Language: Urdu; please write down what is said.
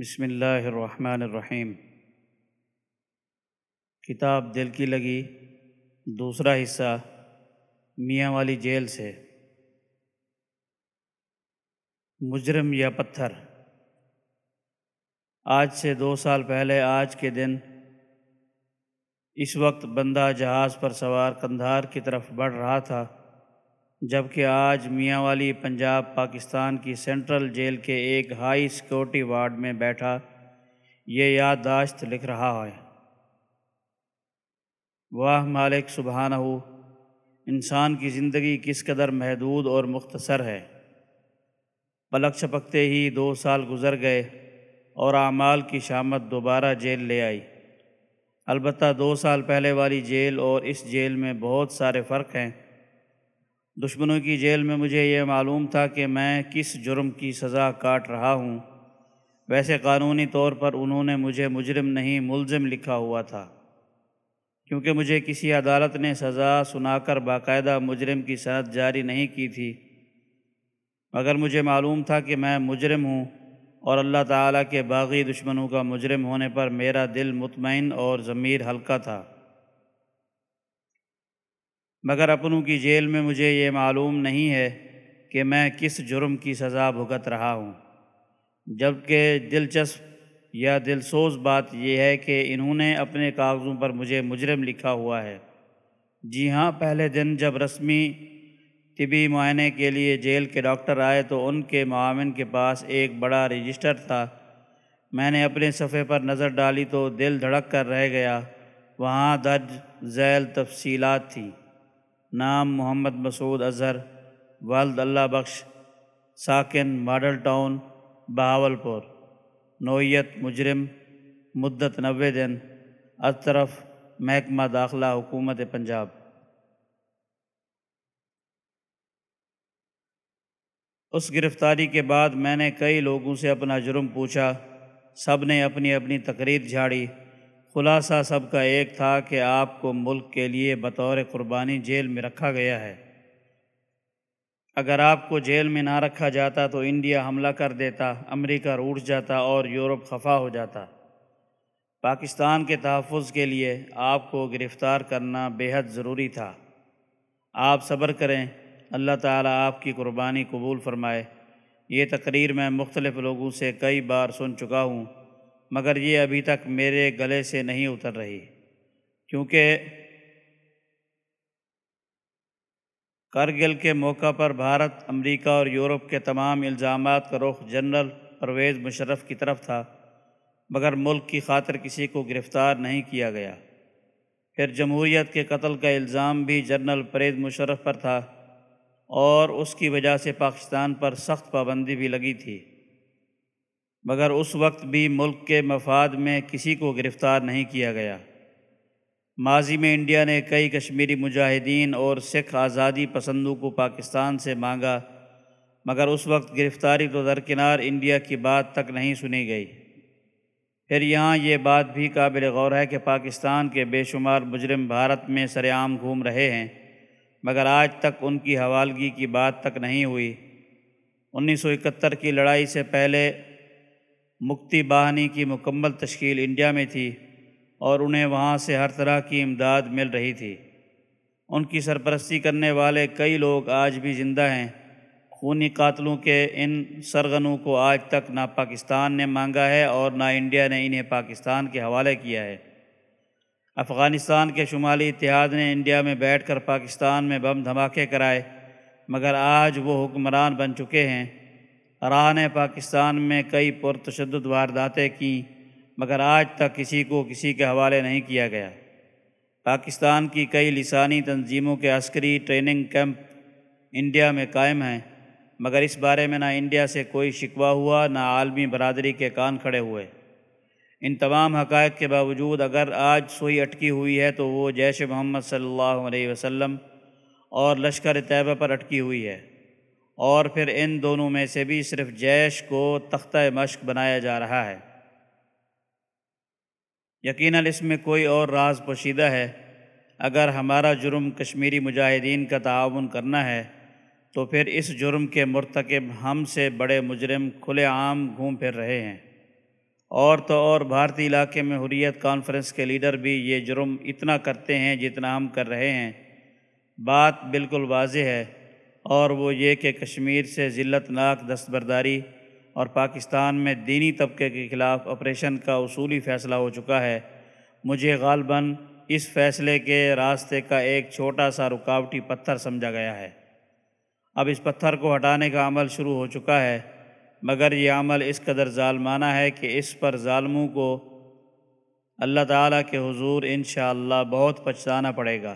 بسم اللہ الرحمن الرحیم۔ کتاب دل کی لگی، دوسرا حصہ میاں والی جیل سے۔ مجرم یا پتھر۔ آج سے دو سال پہلے آج کے دن اس وقت بندہ جہاز پر سوار کندھار کی طرف بڑھ رہا تھا۔ جبکہ آج میاں والی پنجاب پاکستان کی سینٹرل جیل کے ایک ہائی سیکورٹی وارڈ میں بیٹھا، یہ یادداشت لکھ رہا ہے۔ واہ مالک سبحانہ ہو انسان کی زندگی کس قدر محدود اور مختصر ہے۔ پلک چھپکتے ہی دو سال گزر گئے اور اعمال کی شامت دوبارہ جیل لے آئی۔ البتہ دو سال پہلے والی جیل اور اس جیل میں بہت سارے فرق ہیں۔ دشمنوں کی جیل میں مجھے یہ معلوم تھا کہ میں کس جرم کی سزا کاٹ رہا ہوں۔ ویسے قانونی طور پر انہوں نے مجھے مجرم نہیں، ملزم لکھا ہوا تھا۔ کیونکہ مجھے کسی عدالت نے سزا سنا کر باقاعدہ مجرم کی صنعت جاری نہیں کی تھی۔ مگر مجھے معلوم تھا کہ میں مجرم ہوں اور اللہ تعالیٰ کے باغی دشمنوں کا مجرم ہونے پر میرا دل مطمئن اور ضمیر ہلکا تھا۔ مگر اپنوں کی جیل میں مجھے یہ معلوم نہیں ہے کہ میں کس جرم کی سزا بھگت رہا ہوں۔ جبکہ دلچسپ یا دلسوز بات یہ ہے کہ انہوں نے اپنے کاغذوں پر مجھے مجرم لکھا ہوا ہے۔ جی ہاں پہلے دن جب رسمی طبی معائنے کے لیے جیل کے ڈاکٹر آئے تو ان کے معاون کے پاس ایک بڑا رجسٹر تھا۔ میں نے اپنے صفحے پر نظر ڈالی تو دل دھڑک کر رہ گیا۔ وہاں درج ذیل تفصیلات تھیں۔ نام محمد مسعود اظہر، والد اللہ بخش، ساکن ماڈل ٹاؤن، بہاول پور۔ نوعیت مجرم، مدت نوے دن اطرف محکمہ داخلہ حکومت پنجاب۔ اس گرفتاری کے بعد میں نے کئی لوگوں سے اپنا جرم پوچھا، سب نے اپنی اپنی تقریر جھاڑی۔ خلاصہ سب کا ایک تھا کہ آپ کو ملک کے لیے بطور قربانی جیل میں رکھا گیا ہے۔ اگر آپ کو جیل میں نہ رکھا جاتا تو انڈیا حملہ کر دیتا، امریکہ روٹ جاتا اور یورپ خفا ہو جاتا۔ پاکستان کے تحفظ کے لیے آپ کو گرفتار کرنا بے حد ضروری تھا۔ آپ صبر کریں، اللہ تعالیٰ آپ کی قربانی قبول فرمائے۔ یہ تقریر میں مختلف لوگوں سے کئی بار سن چکا ہوں۔ مگر یہ ابھی تک میرے گلے سے نہیں اتر رہی، کیونکہ کرگل کے موقع پر بھارت، امریکہ اور یورپ کے تمام الزامات کا رخ جنرل پرویز مشرف کی طرف تھا، مگر ملک کی خاطر کسی کو گرفتار نہیں کیا گیا۔ پھر جمہوریت کے قتل کا الزام بھی جنرل پرویز مشرف پر تھا اور اس کی وجہ سے پاکستان پر سخت پابندی بھی لگی تھی۔ مگر اس وقت بھی ملک کے مفاد میں کسی کو گرفتار نہیں کیا گیا۔ ماضی میں انڈیا نے کئی کشمیری مجاہدین اور سکھ آزادی پسندوں کو پاکستان سے مانگا، مگر اس وقت گرفتاری تو درکنار انڈیا کی بات تک نہیں سنی گئی۔ پھر یہاں یہ بات بھی قابل غور ہے کہ پاکستان کے بے شمار مجرم بھارت میں سر عام گھوم رہے ہیں، مگر آج تک ان کی حوالگی کی بات تک نہیں ہوئی۔ انیس سو اکہتر کی لڑائی سے پہلے مکتی باہنی کی مکمل تشکیل انڈیا میں تھی اور انہیں وہاں سے ہر طرح کی امداد مل رہی تھی۔ ان کی سرپرستی کرنے والے کئی لوگ آج بھی زندہ ہیں۔ خونی قاتلوں کے ان سرغنوں کو آج تک نہ پاکستان نے مانگا ہے اور نہ انڈیا نے انہیں پاکستان کے حوالے کیا ہے۔ افغانستان کے شمالی اتحاد نے انڈیا میں بیٹھ کر پاکستان میں بم دھماکے کرائے، مگر آج وہ حکمران بن چکے ہیں۔ ران پاکستان میں کئی پرتشدد وارداتیں کیں، مگر آج تک کسی کو کسی کے حوالے نہیں کیا گیا۔ پاکستان کی کئی لسانی تنظیموں کے عسکری ٹریننگ کیمپ انڈیا میں قائم ہیں، مگر اس بارے میں نہ انڈیا سے کوئی شکوہ ہوا، نہ عالمی برادری کے کان کھڑے ہوئے۔ ان تمام حقائق کے باوجود اگر آج سوئی اٹکی ہوئی ہے تو وہ جیش محمد صلی اللہ علیہ وسلم اور لشکر طیبہ پر اٹکی ہوئی ہے۔ اور پھر ان دونوں میں سے بھی صرف جیش کو تختہ مشق بنایا جا رہا ہے۔ یقیناً اس میں کوئی اور راز پوشیدہ ہے۔ اگر ہمارا جرم کشمیری مجاہدین کا تعاون کرنا ہے، تو پھر اس جرم کے مرتکب ہم سے بڑے مجرم کھلے عام گھوم پھر رہے ہیں۔ اور تو اور بھارتی علاقے میں حریت کانفرنس کے لیڈر بھی یہ جرم اتنا کرتے ہیں جتنا ہم کر رہے ہیں۔ بات بالکل واضح ہے۔ اور وہ یہ کہ کشمیر سے ذلت ناک دستبرداری اور پاکستان میں دینی طبقے کے خلاف آپریشن کا اصولی فیصلہ ہو چکا ہے۔ مجھے غالباً اس فیصلے کے راستے کا ایک چھوٹا سا رکاوٹی پتھر سمجھا گیا ہے۔ اب اس پتھر کو ہٹانے کا عمل شروع ہو چکا ہے، مگر یہ عمل اس قدر ظالمانہ ہے کہ اس پر ظالموں کو اللہ تعالیٰ کے حضور انشاءاللہ بہت پچھتانا پڑے گا۔